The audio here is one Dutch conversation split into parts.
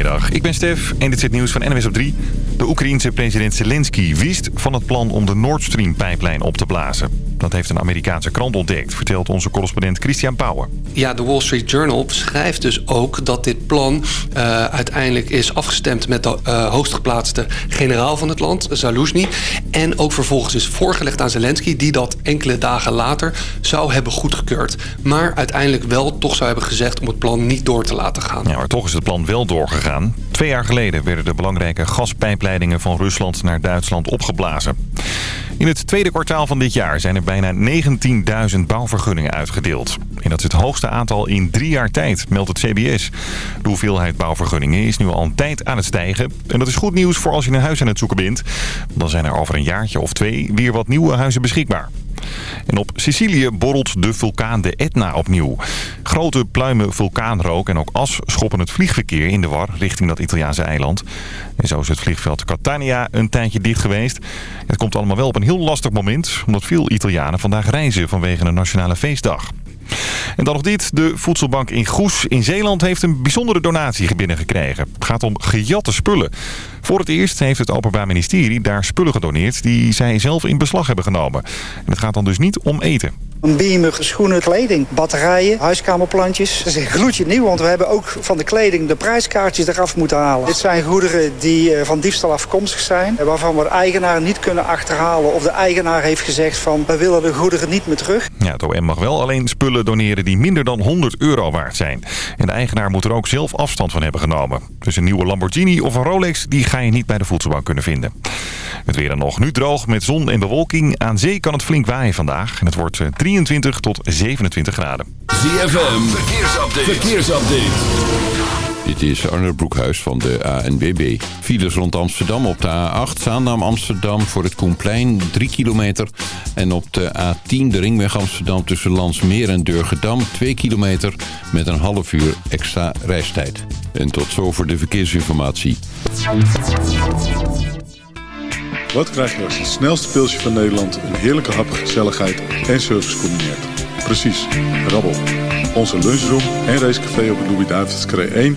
Goedemiddag, ik ben Stef en dit is het nieuws van NWS op 3. De Oekraïense president Zelensky wist van het plan om de Nord Stream-pijplijn op te blazen. Dat heeft een Amerikaanse krant ontdekt, vertelt onze correspondent Christian Pauwen. Ja, de Wall Street Journal schrijft dus ook dat dit plan uh, uiteindelijk is afgestemd met de uh, hoogstgeplaatste generaal van het land, Zaluzny. En ook vervolgens is voorgelegd aan Zelensky, die dat enkele dagen later zou hebben goedgekeurd. Maar uiteindelijk wel toch zou hebben gezegd om het plan niet door te laten gaan. Ja, maar toch is het plan wel doorgegaan. Twee jaar geleden werden de belangrijke gaspijpleidingen van Rusland naar Duitsland opgeblazen. In het tweede kwartaal van dit jaar zijn er bijna 19.000 bouwvergunningen uitgedeeld. En dat is het hoogste aantal in drie jaar tijd, meldt het CBS. De hoeveelheid bouwvergunningen is nu al een tijd aan het stijgen. En dat is goed nieuws voor als je een huis aan het zoeken bent. Dan zijn er over een jaartje of twee weer wat nieuwe huizen beschikbaar. En op Sicilië borrelt de vulkaan de Etna opnieuw. Grote pluimen vulkaanrook en ook as schoppen het vliegverkeer in de war richting dat Italiaanse eiland. En zo is het vliegveld Catania een tijdje dicht geweest. Het komt allemaal wel op een heel lastig moment, omdat veel Italianen vandaag reizen vanwege een nationale feestdag. En dan nog dit. De voedselbank in Goes in Zeeland heeft een bijzondere donatie binnengekregen. Het gaat om gejatte spullen. Voor het eerst heeft het Openbaar Ministerie daar spullen gedoneerd die zij zelf in beslag hebben genomen. En het gaat dan dus niet om eten. Een beamer, schoenen, kleding, batterijen, huiskamerplantjes. Dat is gloedje nieuw, want we hebben ook van de kleding de prijskaartjes eraf moeten halen. Dit zijn goederen die eh, van diefstal afkomstig zijn. Waarvan we de eigenaar niet kunnen achterhalen. Of de eigenaar heeft gezegd van, we willen de goederen niet meer terug. Ja, het OM mag wel alleen spullen doneren die minder dan 100 euro waard zijn. En de eigenaar moet er ook zelf afstand van hebben genomen. Dus een nieuwe Lamborghini of een Rolex, die ga je niet bij de voedselbank kunnen vinden. Het weer dan nog. Nu droog met zon en bewolking. Aan zee kan het flink waaien vandaag. En het wordt 23 eh, tot 27 graden. ZFM, verkeersupdate. verkeersupdate. Dit is Arne Broekhuis van de ANWB. Files rond Amsterdam op de A8, Zaandam Amsterdam voor het Koenplein 3 kilometer. En op de A10 de ringweg Amsterdam tussen Landsmeer en Durgedam 2 kilometer met een half uur extra reistijd. En tot zover de verkeersinformatie. Wat krijg je als het snelste pilsje van Nederland een heerlijke hap, gezelligheid en service combineert? Precies, rabbel. Onze lunchroom en racecafé op het Louis-David's 1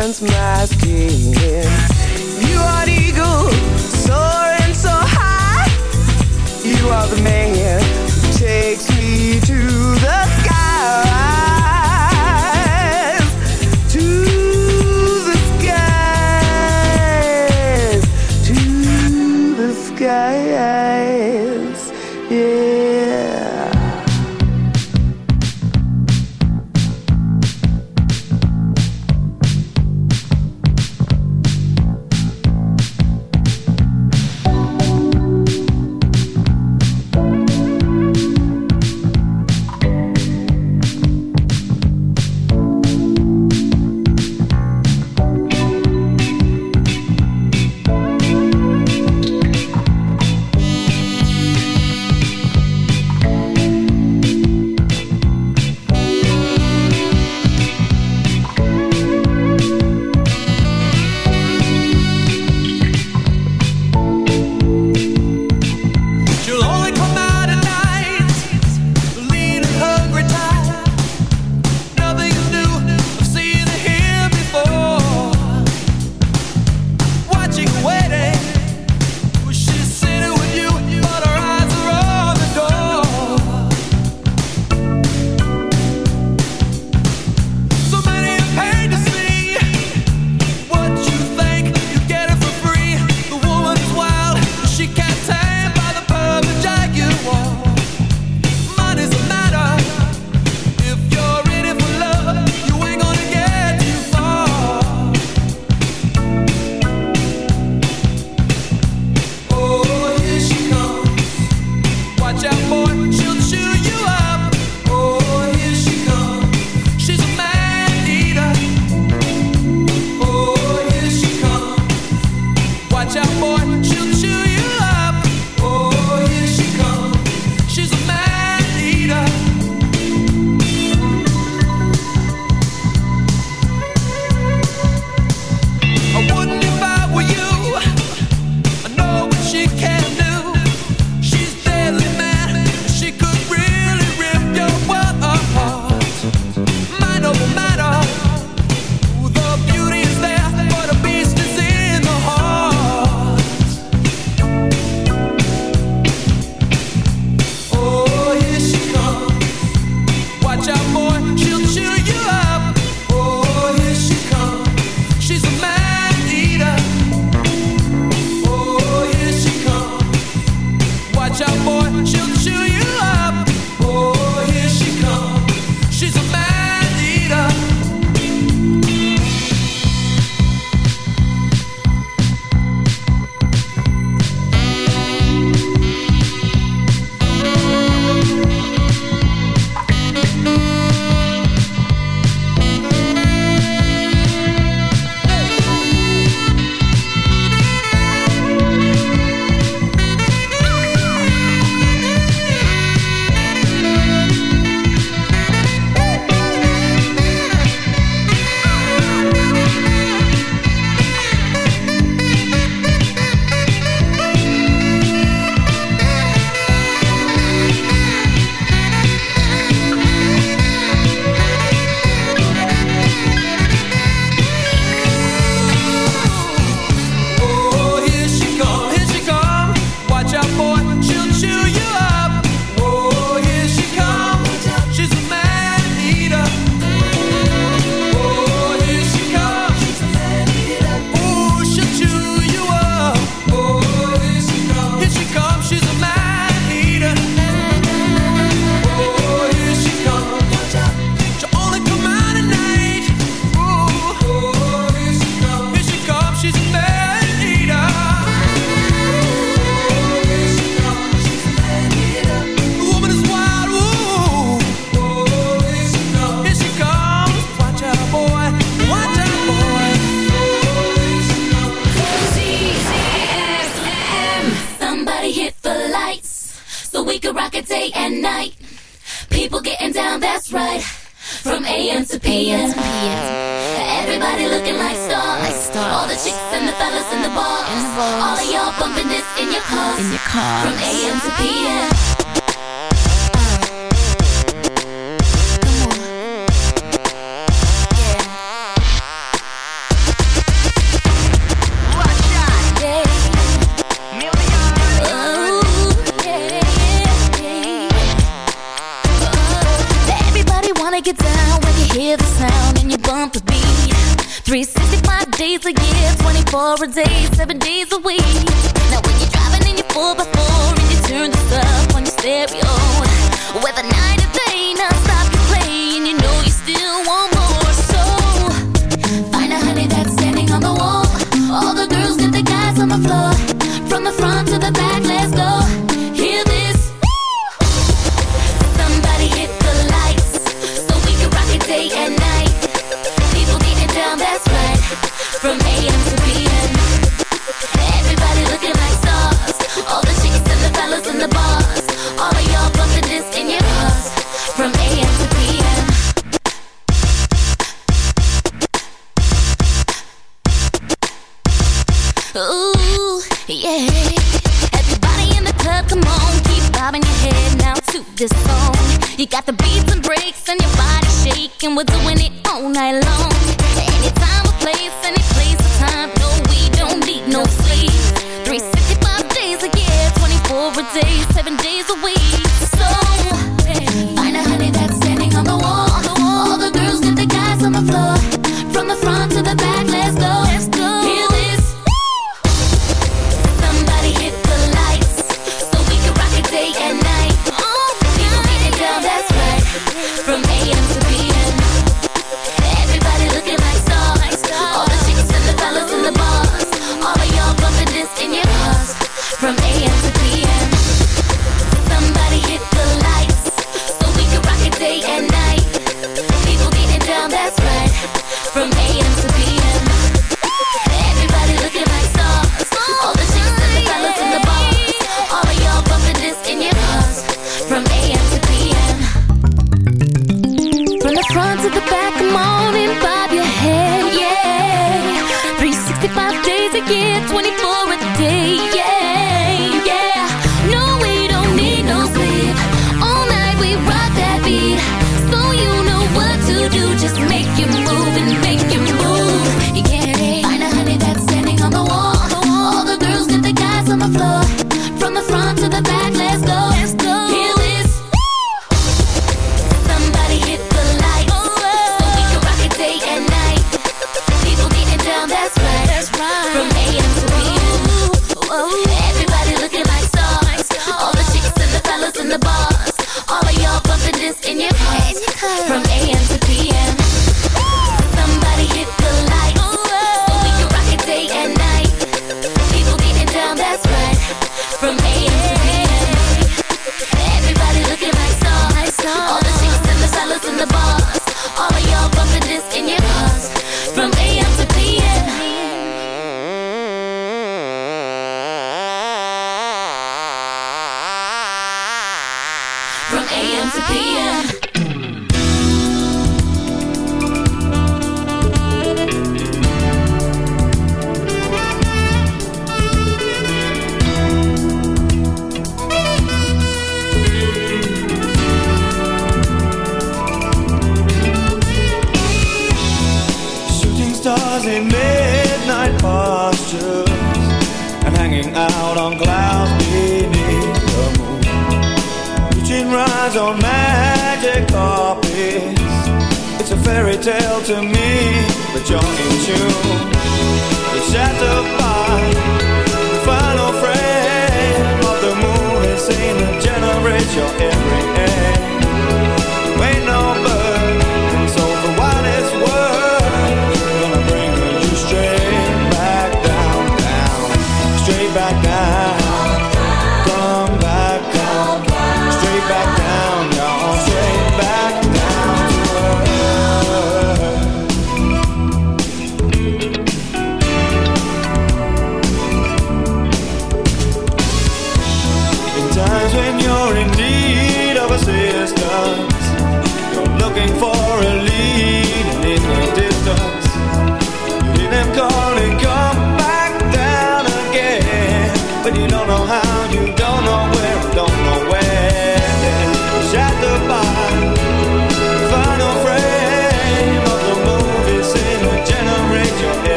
Against my skin. You are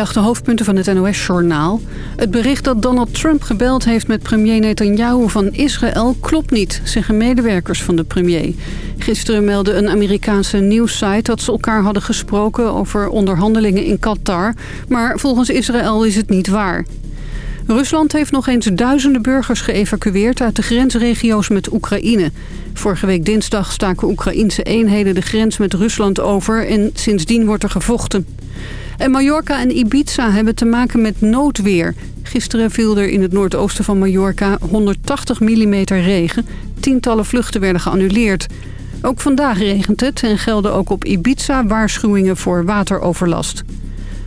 De hoofdpunten van het NOS-journaal. Het bericht dat Donald Trump gebeld heeft met premier Netanyahu van Israël klopt niet, zeggen medewerkers van de premier. Gisteren meldde een Amerikaanse nieuwssite dat ze elkaar hadden gesproken over onderhandelingen in Qatar. Maar volgens Israël is het niet waar. Rusland heeft nog eens duizenden burgers geëvacueerd uit de grensregio's met Oekraïne. Vorige week dinsdag staken Oekraïnse eenheden de grens met Rusland over en sindsdien wordt er gevochten. En Mallorca en Ibiza hebben te maken met noodweer. Gisteren viel er in het noordoosten van Mallorca 180 mm regen. Tientallen vluchten werden geannuleerd. Ook vandaag regent het en gelden ook op Ibiza waarschuwingen voor wateroverlast.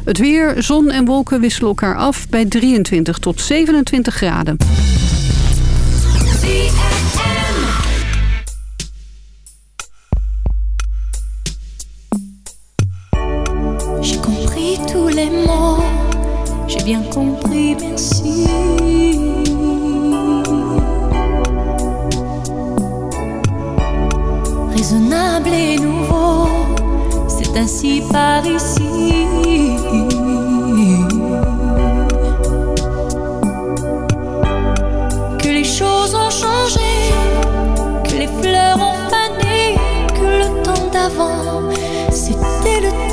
Het weer, zon en wolken wisselen elkaar af bij 23 tot 27 graden. Bien compris, merci. Raisonnable et nouveau, c'est ainsi par ici. Que les choses ont changé, que les fleurs ont fané, que le temps d'avant, c'était le temps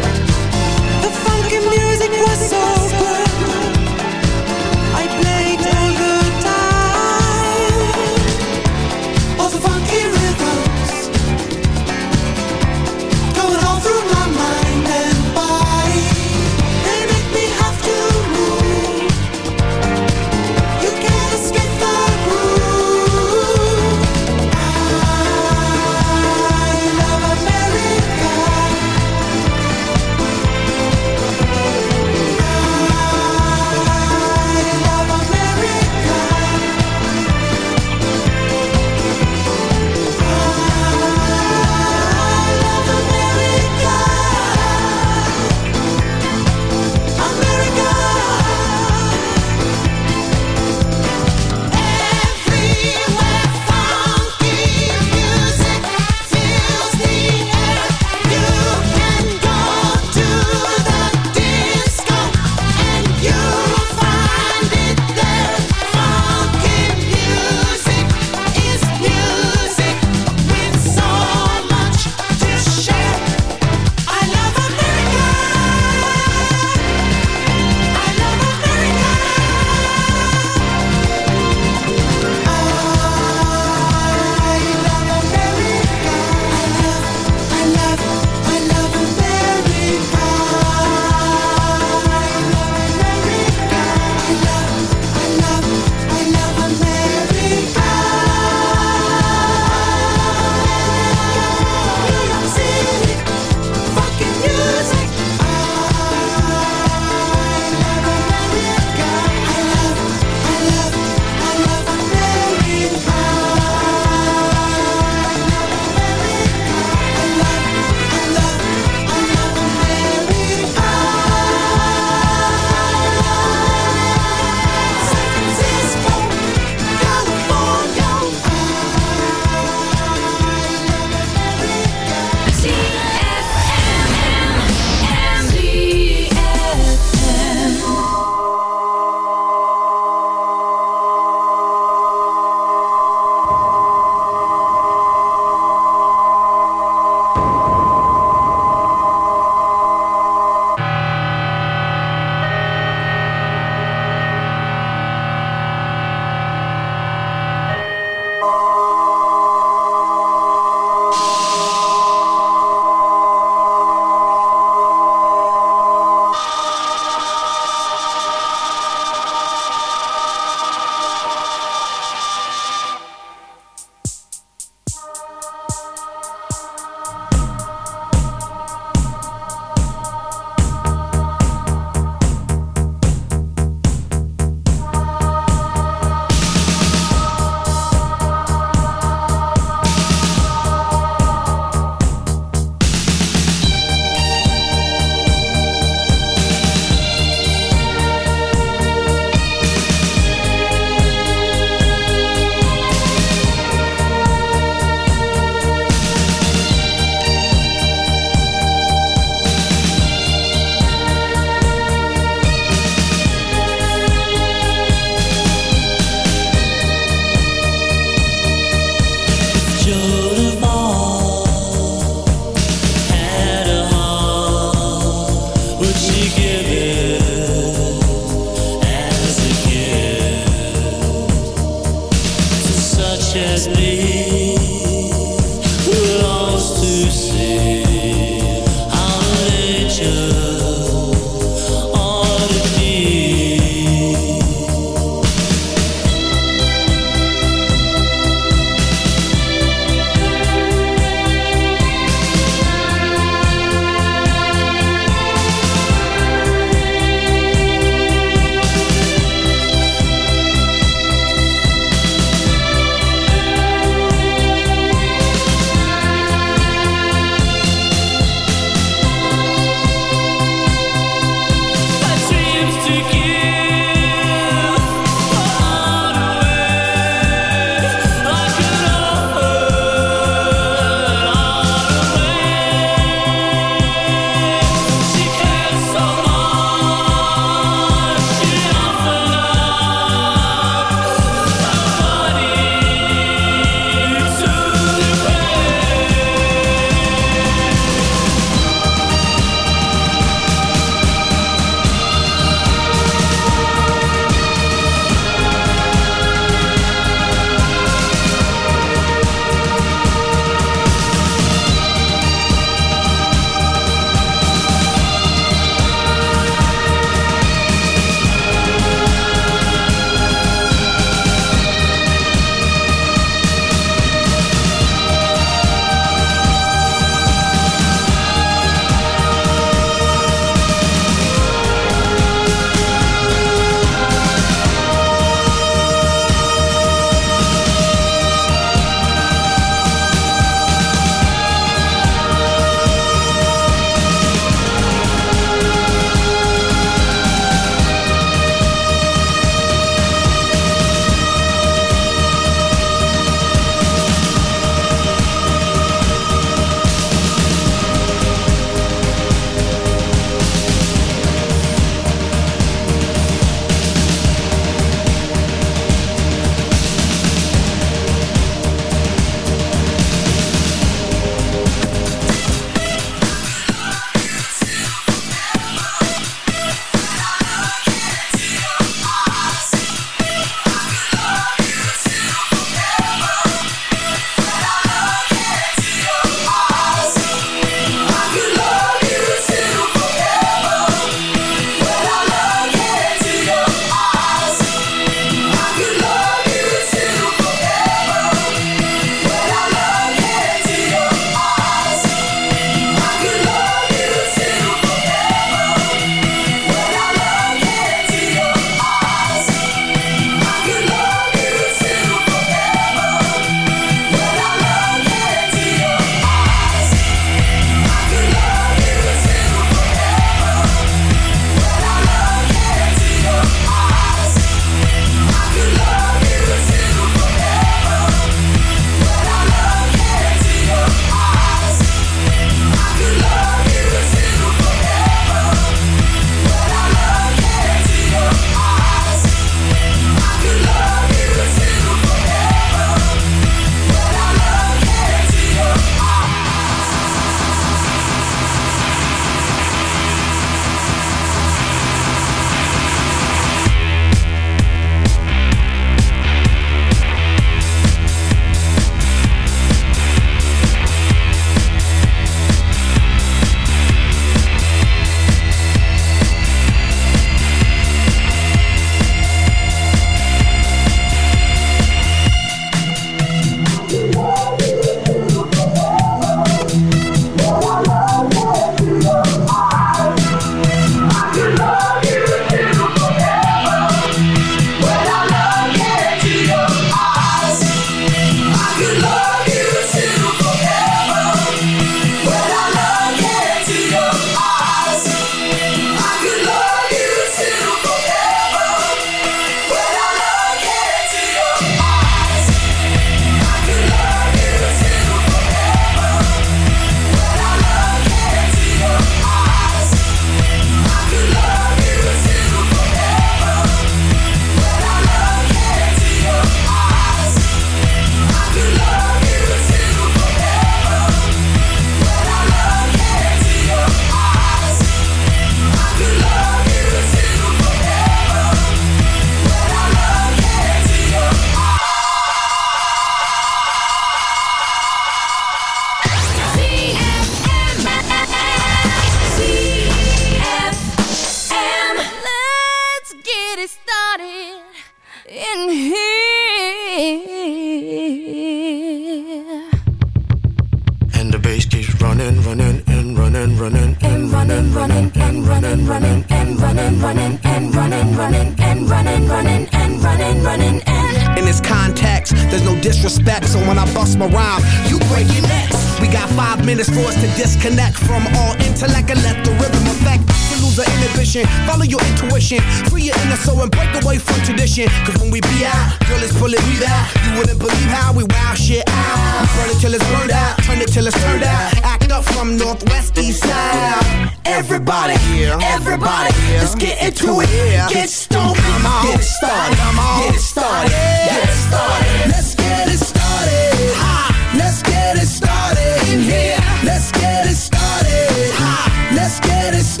From northwest, east side. Everybody, everybody, let's get into it. Get stoned, get it started, get it started, get it started. Let's get it started. Ha! Let's get it started in here. Let's get it started. Ha! Let's get it started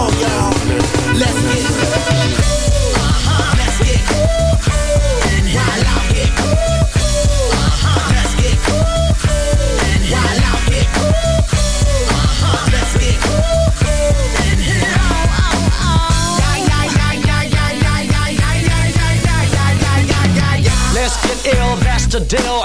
On, y'all. Let's get Uh-huh. Let's get and while out here. Uh-huh. Let's get and while out here. Uh-huh. Let's get and Let's get ill, that's the deal.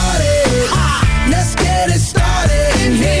yeah.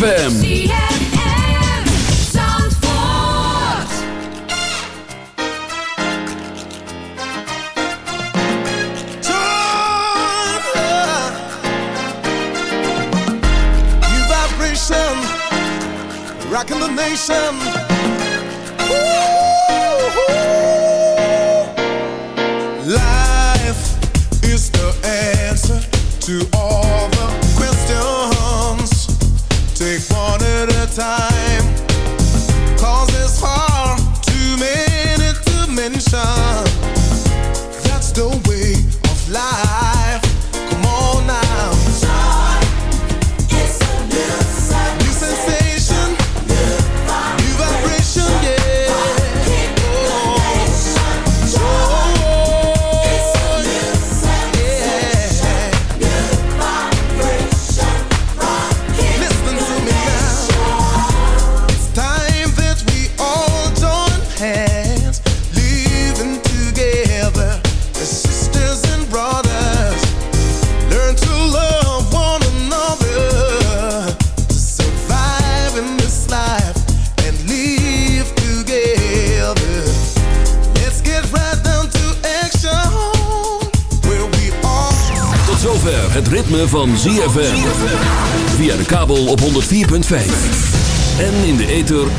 ZFM.